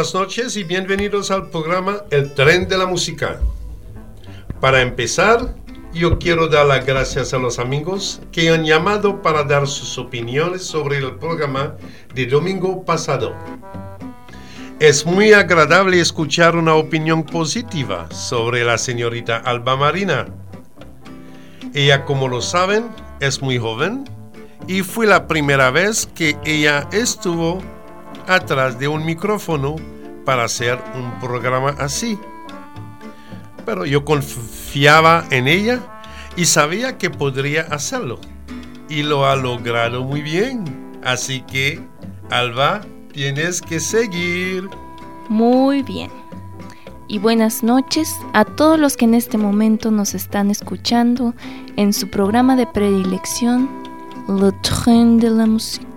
Buenas noches y bienvenidos al programa El tren de la música. Para empezar, yo quiero dar las gracias a los amigos que han llamado para dar sus opiniones sobre el programa de domingo pasado. Es muy agradable escuchar una opinión positiva sobre la señorita Alba Marina. Ella, como lo saben, es muy joven y fue la primera vez que ella estuvo atrás de un micrófono para hacer un programa así. Pero yo confiaba en ella y sabía que podría hacerlo. Y lo ha logrado muy bien. Así que, Alba, tienes que seguir. Muy bien. Y buenas noches a todos los que en este momento nos están escuchando en su programa de predilección, Le Train de la Musique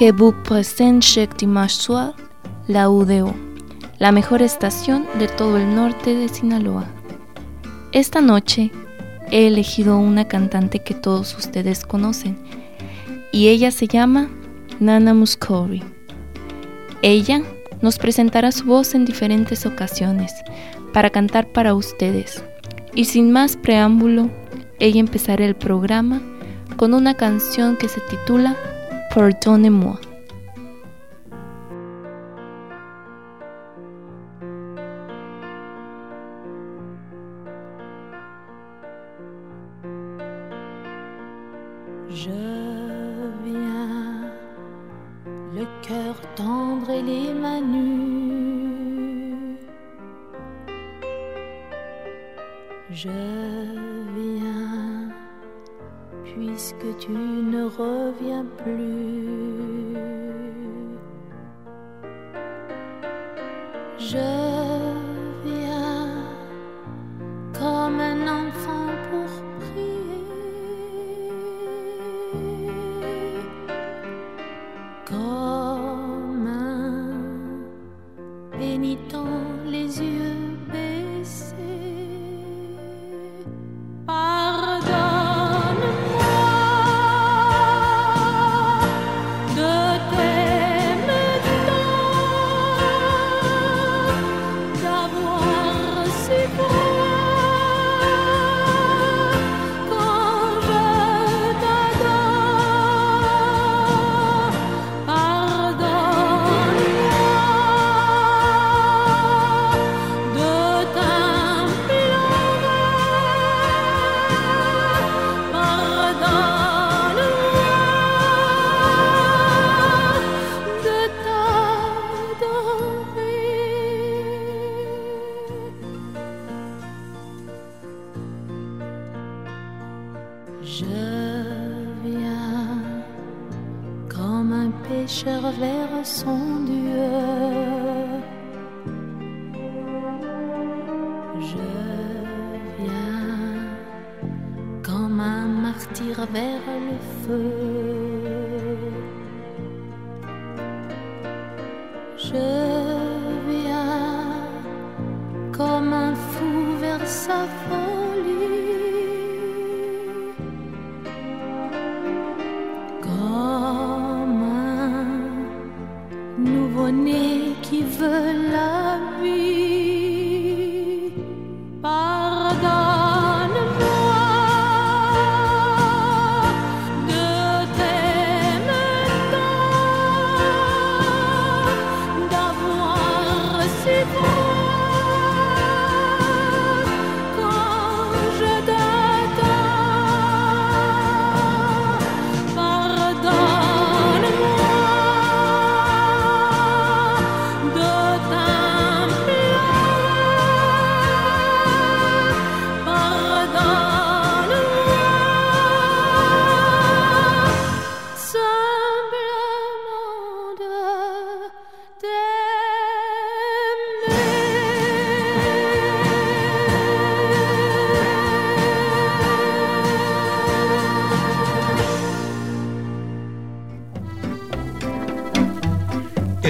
que vous chaque la UDO, la mejor estación de todo el norte de Sinaloa. Esta noche he elegido una cantante que todos ustedes conocen y ella se llama Nana Muscovy. Ella nos presentará su voz en diferentes ocasiones para cantar para ustedes. Y sin más preámbulo, ella empezará el programa con una canción que se titula Pardonnez-moi. Puisque tu ne reviens plus?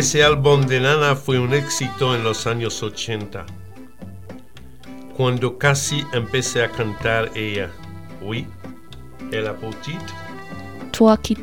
Ese álbum de Nana fue un éxito en los años 80, cuando casi empecé a cantar ella. Oui, el apotit. Toi qui.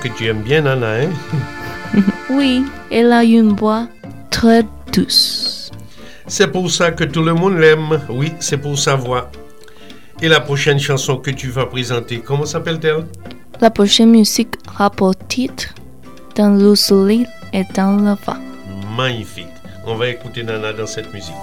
que tu aimes bien, Anna. Hein? oui, elle a une voix très douce. C'est pour ça que tout le monde l'aime. Oui, c'est pour sa voix. Et la prochaine chanson que tu vas présenter, comment s'appelle-t-elle? La prochaine musique rapportite dans le soleil et dans le vent. Magnifique. On va écouter Nana dans cette musique.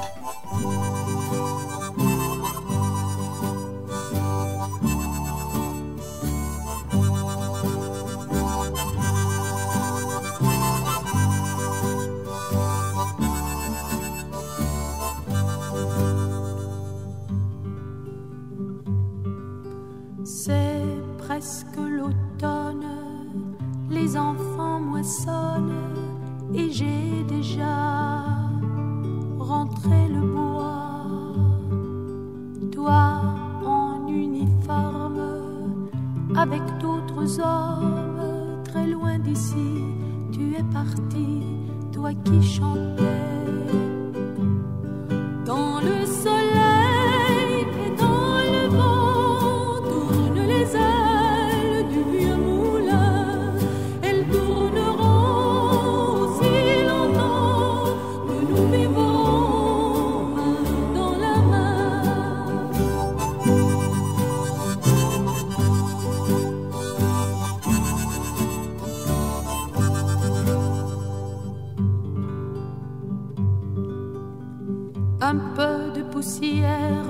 un peu de poussière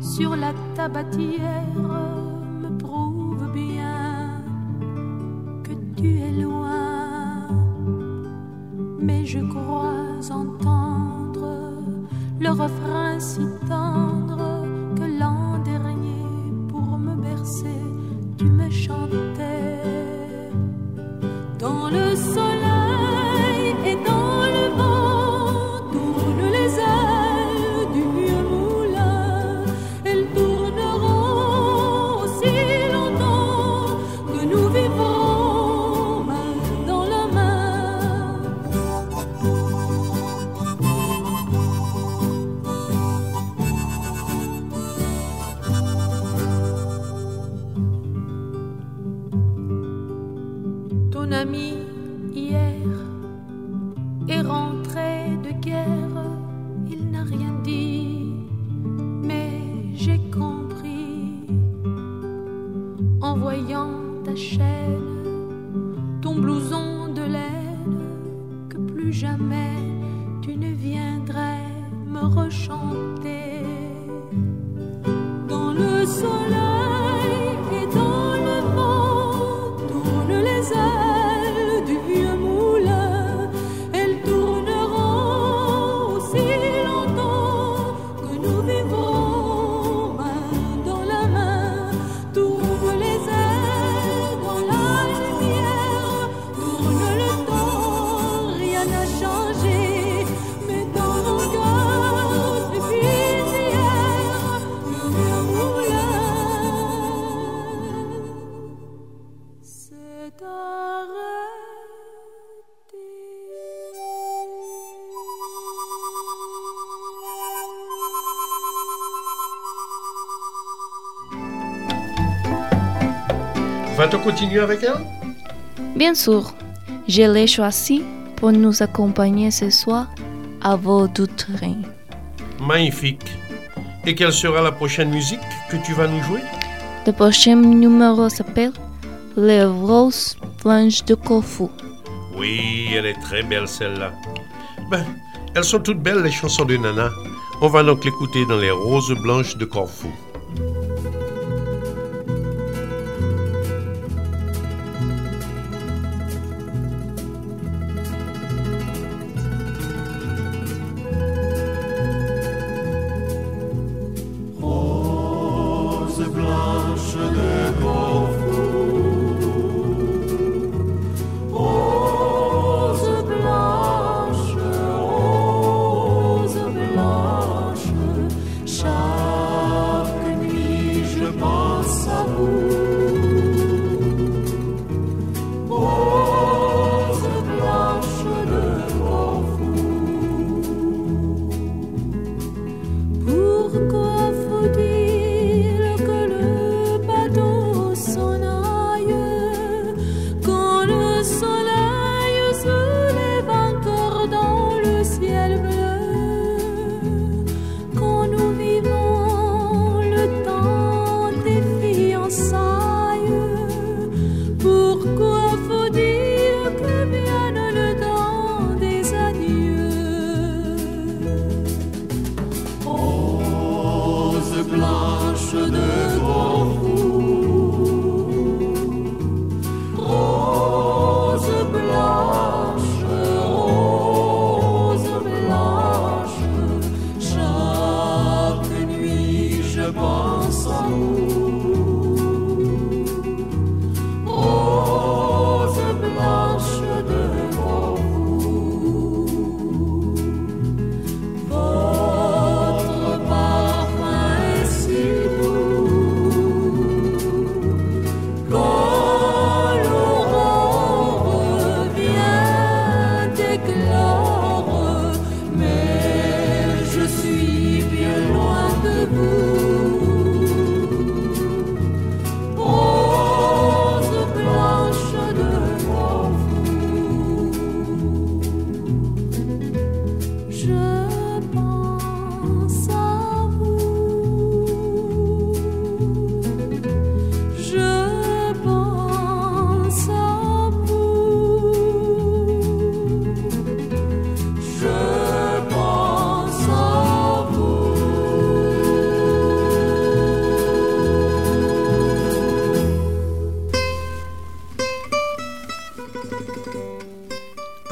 sur la tabatière. continuer avec elle? Bien sûr. Je l'ai choisi pour nous accompagner ce soir à vos deux. Magnifique. Et quelle sera la prochaine musique que tu vas nous jouer? Le prochain numéro s'appelle Les Roses Blanches de Corfou. Oui, elle est très belle celle-là. Ben, elles sont toutes belles les chansons de Nana. On va donc l'écouter dans Les Roses Blanches de Corfou.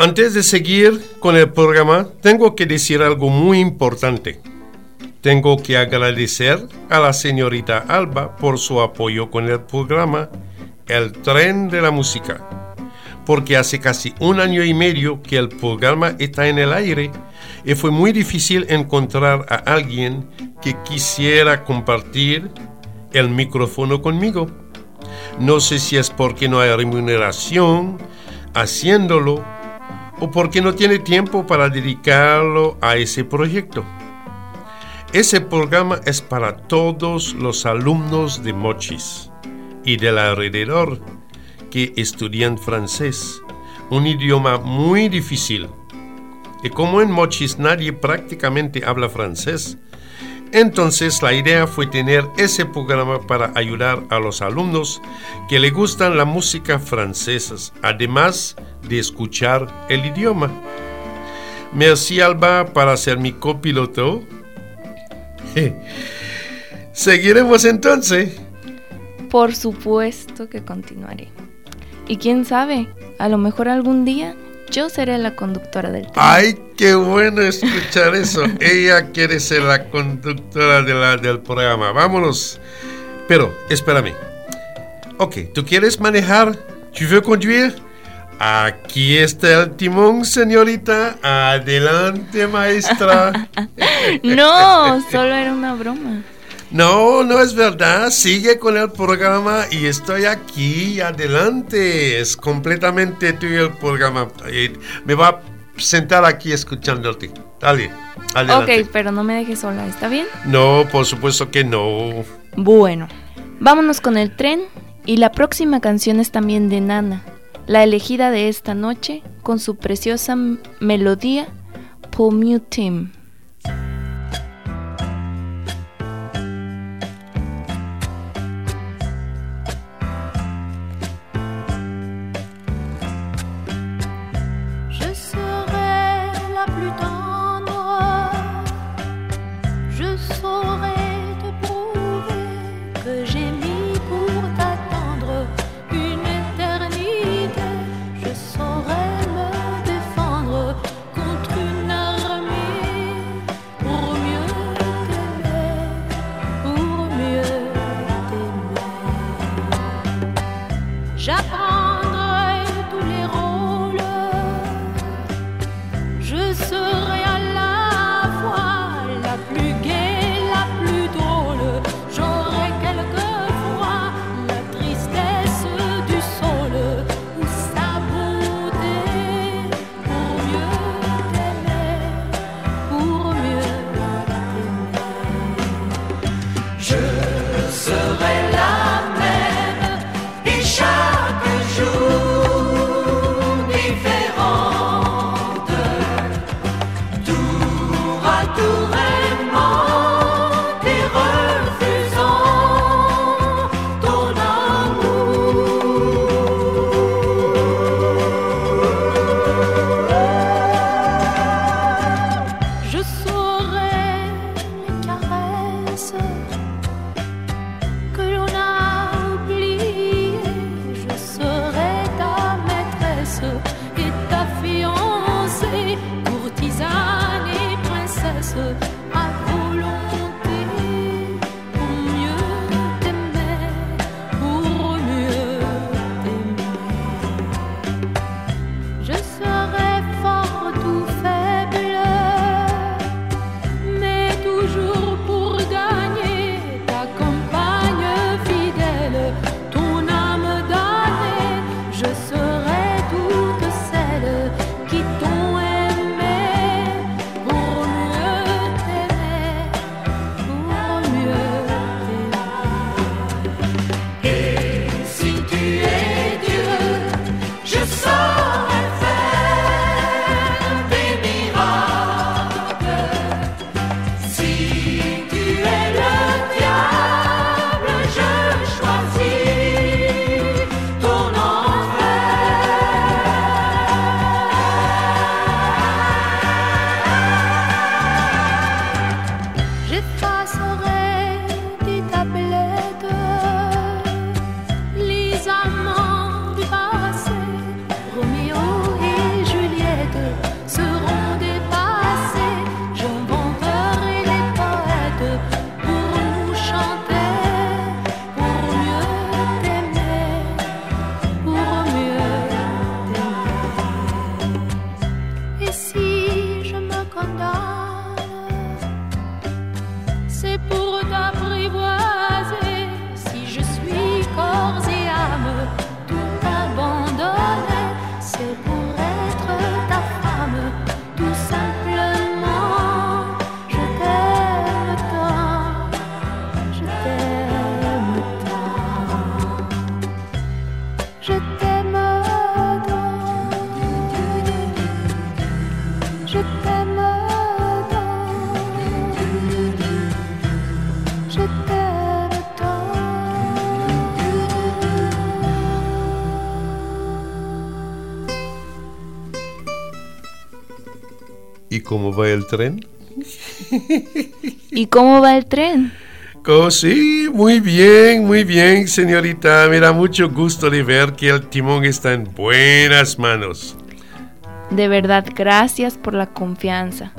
Antes de seguir con el programa, tengo que decir algo muy importante. Tengo que agradecer a la señorita Alba por su apoyo con el programa El tren de la música, porque hace casi un año y medio que el programa está en el aire y fue muy difícil encontrar a alguien que quisiera compartir el micrófono conmigo. No sé si es porque no hay remuneración haciéndolo o porque no tiene tiempo para dedicarlo a ese proyecto. Ese programa es para todos los alumnos de Mochis y del alrededor que estudian francés, un idioma muy difícil. Y como en Mochis nadie prácticamente habla francés, entonces la idea fue tener ese programa para ayudar a los alumnos que le gustan la música francesa, además de escuchar el idioma. Merci Alba para ser mi copiloto. Seguiremos entonces. Por supuesto que continuaré. Y quién sabe, a lo mejor algún día yo seré la conductora del tren. Ay, qué bueno escuchar eso. Ella quiere ser la conductora de la- del programa. Vámonos. Pero, espérame. Ok, ¿tú quieres manejar? ¿Tu veux conduire? Aquí está el timón, señorita. Adelante, maestra. No, solo era una broma. No, no es verdad. Sigue con el programa y estoy aquí. Adelante. Es completamente tuyo el programa. Me va a sentar aquí escuchándote. Dale. Adelante. Ok, pero no me dejes sola, ¿está bien? No, por supuesto que no. Bueno, vámonos con el tren y la próxima canción es también de Nana, la elegida de esta noche con su preciosa melodía Pour cómo va el tren? ¿Y cómo va el tren? Oh, sí, muy bien, muy bien, señorita. Mira, mucho gusto de ver que el timón está en buenas manos. De verdad, gracias por la confianza.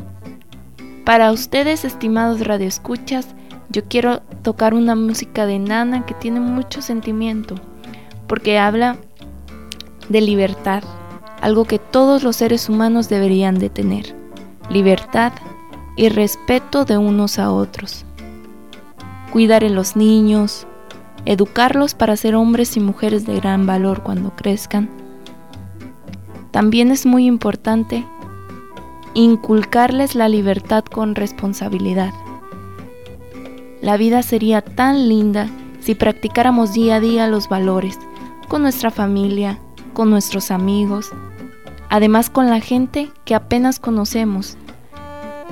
Para ustedes, estimados radioescuchas, yo quiero tocar una música de Nana que tiene mucho sentimiento, porque habla de libertad, algo que todos los seres humanos deberían de tener. Libertad y respeto de unos a otros. Cuidar en los niños, educarlos para ser hombres y mujeres de gran valor cuando crezcan. También es muy importante inculcarles la libertad con responsabilidad. La vida sería tan linda si practicáramos día a día los valores con nuestra familia, con nuestros amigos, además con la gente que apenas conocemos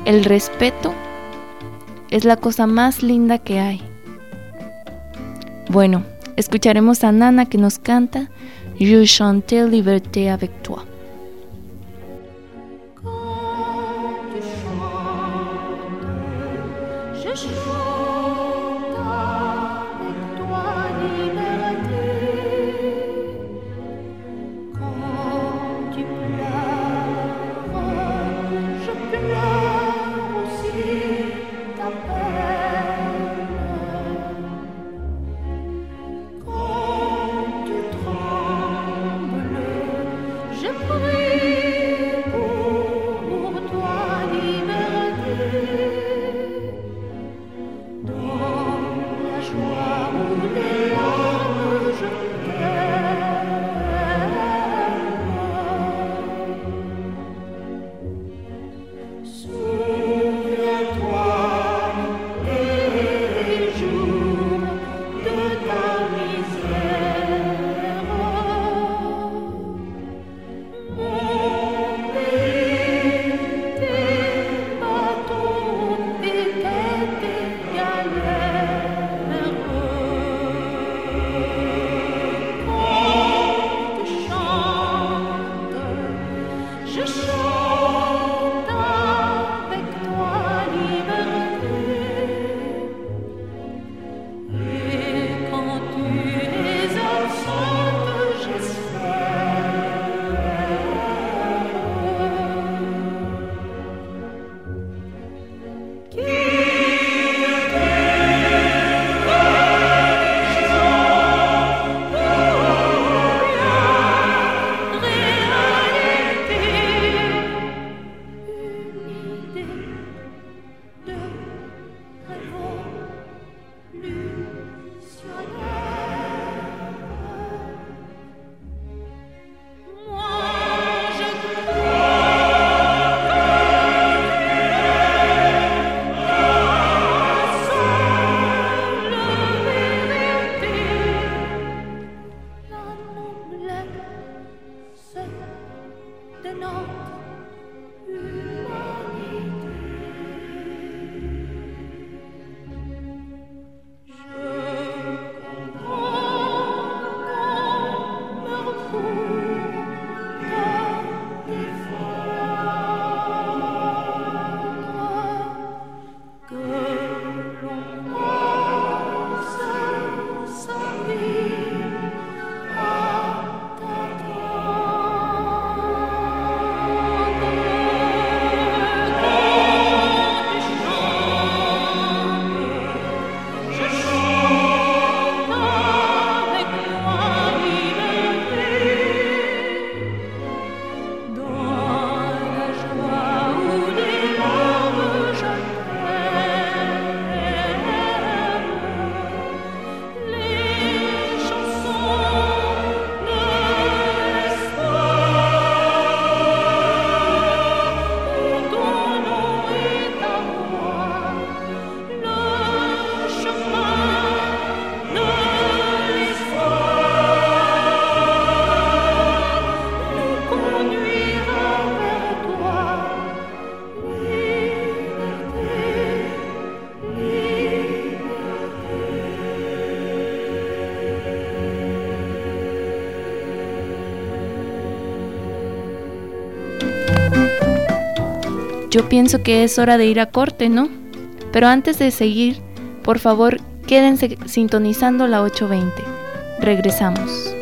el respeto es la cosa más linda que hay. Bueno, escucharemos a Nana que nos canta Je chante liberté avec toi. Yo pienso que es hora de ir a corte, ¿no? Pero antes de seguir, por favor, quédense sintonizando la 820. Regresamos.